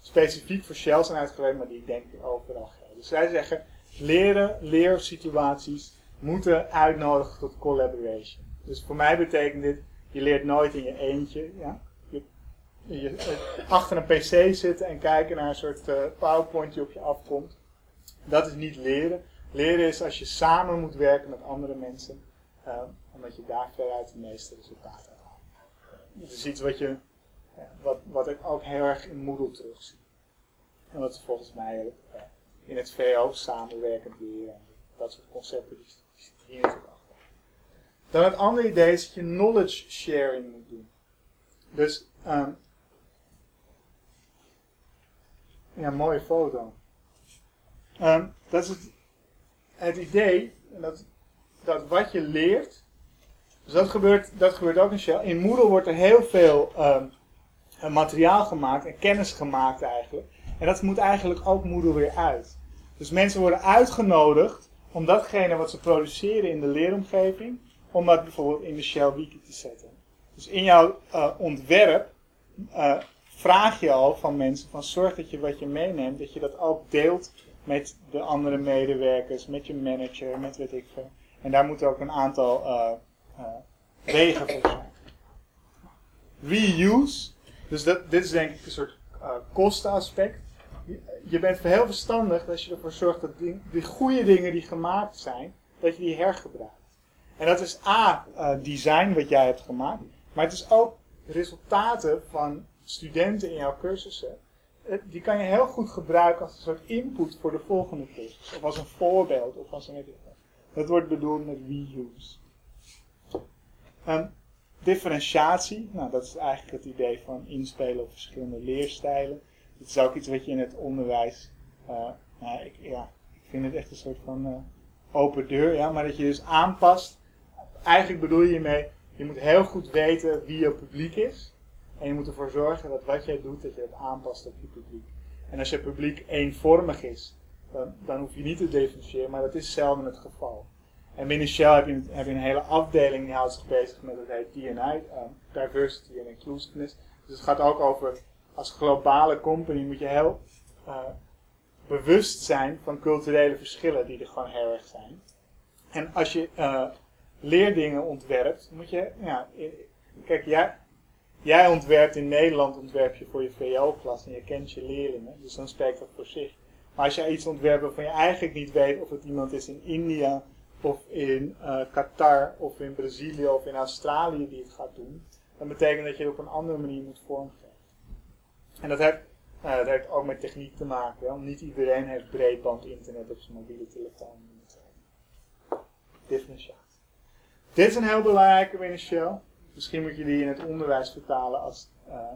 specifiek voor Shell zijn uitgewerkt, maar die ik denk overal gelden. Dus zij zeggen, leren, leersituaties moeten uitnodigen tot collaboration. Dus voor mij betekent dit, je leert nooit in je eentje. Ja? Je, eh, achter een pc zitten en kijken naar een soort uh, powerpoint die op je afkomt. Dat is niet leren. Leren is als je samen moet werken met andere mensen. eh, omdat je daar veruit de meeste resultaten haalt. Dat is iets wat, je, wat, wat ik ook heel erg in Moodle terugzie. En wat volgens mij in het VO samenwerkend leren en dat soort concepten die, achter. Dan het andere idee is dat je knowledge sharing moet doen. Dus, um, ja, mooie foto. Um, dat is het, idee dat, dat wat je leert, dus dat gebeurt, dat gebeurt ook in Shell. In Moodle wordt er heel veel um, materiaal gemaakt en kennis gemaakt eigenlijk. En dat moet eigenlijk ook Moodle weer uit. Dus mensen worden uitgenodigd om datgene wat ze produceren in de leeromgeving, om dat bijvoorbeeld in de Shell Wiki te zetten. Dus in jouw uh, ontwerp uh, vraag je al van mensen van zorg dat je wat je meeneemt, dat je dat ook deelt met de andere medewerkers, met je manager, met weet ik veel. En daar moeten ook een aantal uh, wegen voor zijn. Reuse, dus dat, dit is denk ik een soort kostenaspect. Je, bent heel verstandig als je ervoor zorgt dat die, goede dingen die gemaakt zijn, dat je die hergebruikt. En dat is A, uh, design wat jij hebt gemaakt, maar het is ook resultaten van studenten in jouw cursussen. Die kan je heel goed gebruiken als een soort input voor de volgende cursus. Of als een voorbeeld, of als een... Dat wordt bedoeld met reuse. Um, differentiatie, nou dat is eigenlijk het idee van inspelen op verschillende leerstijlen. Het is ook iets wat je in het onderwijs, uh, nou, ik, ja, ik vind het echt een soort van uh, open deur, ja, maar dat je dus aanpast. Eigenlijk bedoel je hiermee, je moet heel goed weten wie je publiek is. En je moet ervoor zorgen dat wat jij doet, dat je het aanpast op je publiek. En als je publiek eenvormig is, dan, hoef je niet te differentiëren, maar dat is zelden het geval. En binnen Shell heb je, een hele afdeling die houdt zich bezig met het heet DNI, uh, Diversity and Inclusiveness. Dus het gaat ook over, als globale company moet je heel uh, bewust zijn van culturele verschillen die er gewoon heel erg zijn. En als je uh, leerdingen ontwerpt, moet je, ja, kijk, jij, jij ontwerpt in Nederland, ontwerp je voor je VO-klas en je kent je leerlingen, dus dan spreekt dat voor zich. Maar als jij iets ontwerpt waarvan je eigenlijk niet weet of het iemand is in India, of in uh, Qatar, of in Brazilië, of in Australië die het gaat doen, dan betekent dat je het op een andere manier moet vormgeven. En dat heeft, uh, dat heeft ook met techniek te maken, want niet iedereen heeft breedband internet op zijn mobiele telefoon. Dit is een heel belangrijke binnen Shell. Misschien moet je die in het onderwijs vertalen als uh,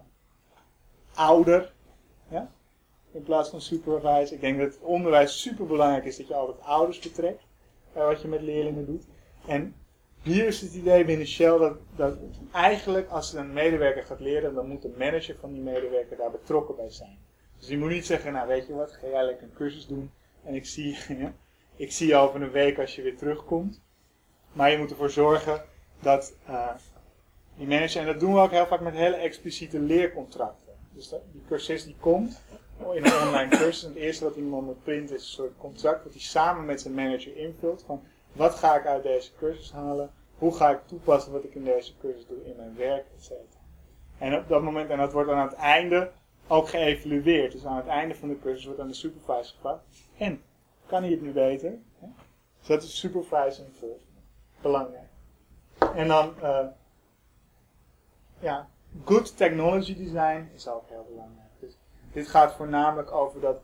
ouder. Ja? In plaats van supervisor. Ik denk dat het onderwijs super belangrijk is dat je altijd ouders betrekt. Uh, wat je met leerlingen doet. En hier is het idee binnen Shell dat, dat eigenlijk als een medewerker gaat leren, dan moet de manager van die medewerker daar betrokken bij zijn. Dus die moet niet zeggen, nou weet je wat, ga jij lekker een cursus doen en ik zie, ja, ik zie je over een week als je weer terugkomt. Maar je moet ervoor zorgen dat uh, die manager, en dat doen we ook heel vaak met hele expliciete leercontracten. Dus dat, die cursist die komt in een online cursus. En het eerste wat iemand moet printen is een soort contract dat hij samen met zijn manager invult. Van wat ga ik uit deze cursus halen? Hoe ga ik toepassen wat ik in deze cursus doe in mijn werk, etc. En op dat moment, en dat wordt dan aan het einde ook geëvalueerd. Dus aan het einde van de cursus wordt aan de supervisor gevraagd. En, kan hij het nu weten? Dus dat is supervising involvement. Belangrijk. En dan, uh, ja, good technology design is ook heel belangrijk. Dus dit gaat voornamelijk over dat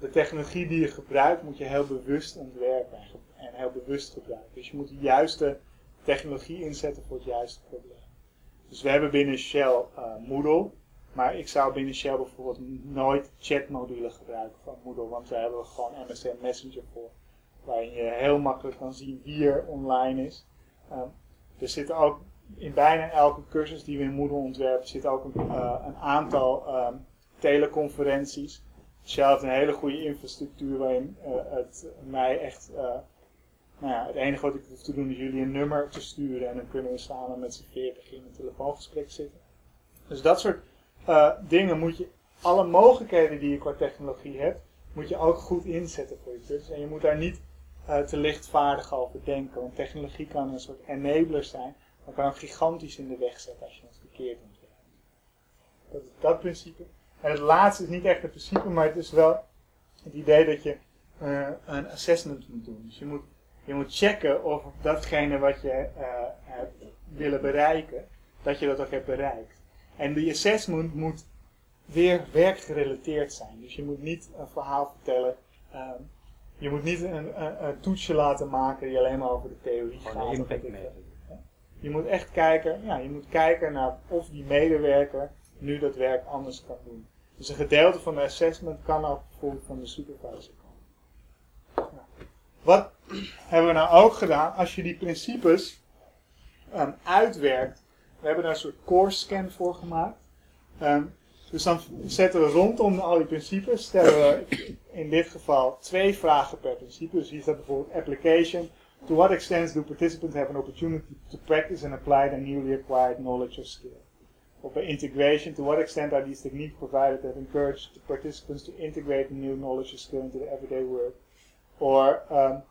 de technologie die je gebruikt, moet je heel bewust ontwerpen en, en heel bewust gebruiken. Dus je moet de juiste technologie inzetten voor het juiste probleem. Dus we hebben binnen Shell uh, Moodle, maar ik zou binnen Shell bijvoorbeeld nooit chatmodulen gebruiken van Moodle, want daar hebben we gewoon MSN Messenger voor. Waarin je heel makkelijk kan zien wie er online is. Um, er zitten ook in bijna elke cursus die we in Moodle ontwerpen, zit ook een, uh, een aantal um, teleconferenties. Shell heeft een hele goede infrastructuur waarin uh, het mij echt. Nou ja, het enige wat ik hoef te doen is jullie een nummer te sturen en dan kunnen we samen met z'n veertig in een telefoongesprek zitten. Dus dat soort dingen moet je, alle mogelijkheden die je qua technologie hebt, moet je ook goed inzetten voor je cursus. En je moet daar niet uh, te lichtvaardig over denken. Want technologie kan een soort enabler zijn, maar kan gigantisch in de weg zetten als je het verkeerd ontwerpt. Dat is dat principe. En het laatste is niet echt een principe, maar het is wel het idee dat je uh, een assessment moet doen. Dus je moet Je moet checken of datgene wat je eh, hebt willen bereiken, dat je dat ook hebt bereikt. En die assessment moet weer werkgerelateerd zijn. Dus je moet niet een verhaal vertellen. ehm, je moet niet een, een, een toetsje laten maken die alleen maar over de theorie gaat. Gewoon impact meten. veel. Je moet echt kijken, ja, je moet kijken naar of die medewerker nu dat werk anders kan doen. Dus een gedeelte van de assessment kan ook bijvoorbeeld van de supervisor. Wat hebben we nou ook gedaan? Als je die principes ehm, uitwerkt, we hebben daar een soort core scan voor gemaakt. Ehm, dus dan zetten we rondom al die principes, stellen we in dit geval twee vragen per principe. Dus hier staat bijvoorbeeld application. To what extent do participants have an opportunity to practice and apply their newly acquired knowledge or skill? Of bij integration, to what extent are these techniques provided that encourage the participants to integrate the new knowledge or skill into their everyday work? Or um,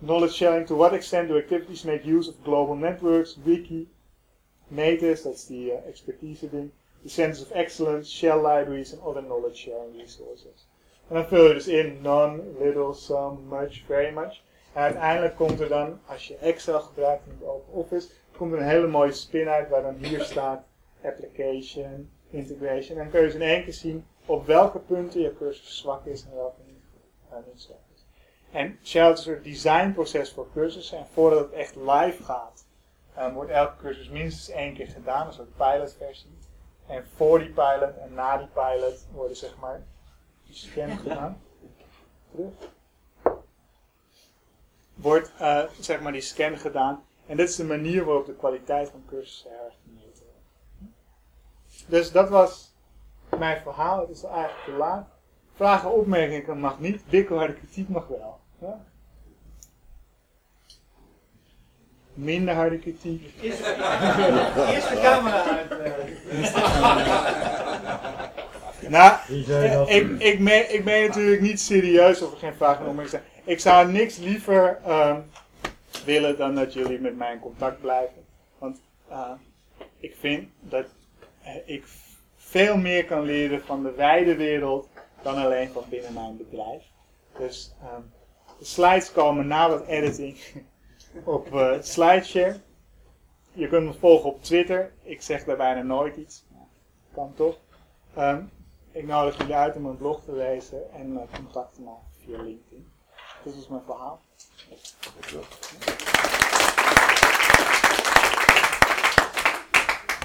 knowledge sharing, to what extent do activities make use of global networks, wiki, NATIS, that's the uh, expertise ding, the centers of excellence, shell libraries and other knowledge sharing resources. En dan vul je dus in none, little, some, much, very much. En uiteindelijk komt er dan, als je Excel gebruikt in het Open Office, komt er een hele mooie spin uit waar dan hier staat application, integration. En dan kun je dus in één keer zien op welke punten je cursus zwak is en welke niet, uh, niet zwak is. En Shell is een soort designproces voor cursussen. En voordat het echt live gaat, um, wordt elke cursus minstens één keer gedaan, een soort pilotversie. En voor die pilot en na die pilot worden zeg maar die scan gedaan. Terug. Wordt eh, zeg maar die scan gedaan. En dit is de manier waarop de kwaliteit van cursussen erg gemeten wordt. Dus dat was mijn verhaal. Het is eigenlijk te laat. Vragen, opmerkingen mag niet. Dikke harde kritiek mag wel. Ja? Minder harde kritiek. Eerst de camera uit. Nou, ik, ik, meen, ik meen natuurlijk niet serieus of er geen vragen en opmerkingen zijn. Ik zou niks liever ehm, willen dan dat jullie met mij in contact blijven. Want eh, ik vind dat eh, ik veel meer kan leren van de wijde wereld dan alleen van binnen mijn bedrijf. Dus ehm, slides komen na wat editing op eh, SlideShare. Je kunt me volgen op Twitter. Ik zeg daar bijna nooit iets. Kan toch? Ehm, ik nodig jullie uit om mijn blog te lezen en eh, contact te maken via LinkedIn. Dit is mijn verhaal.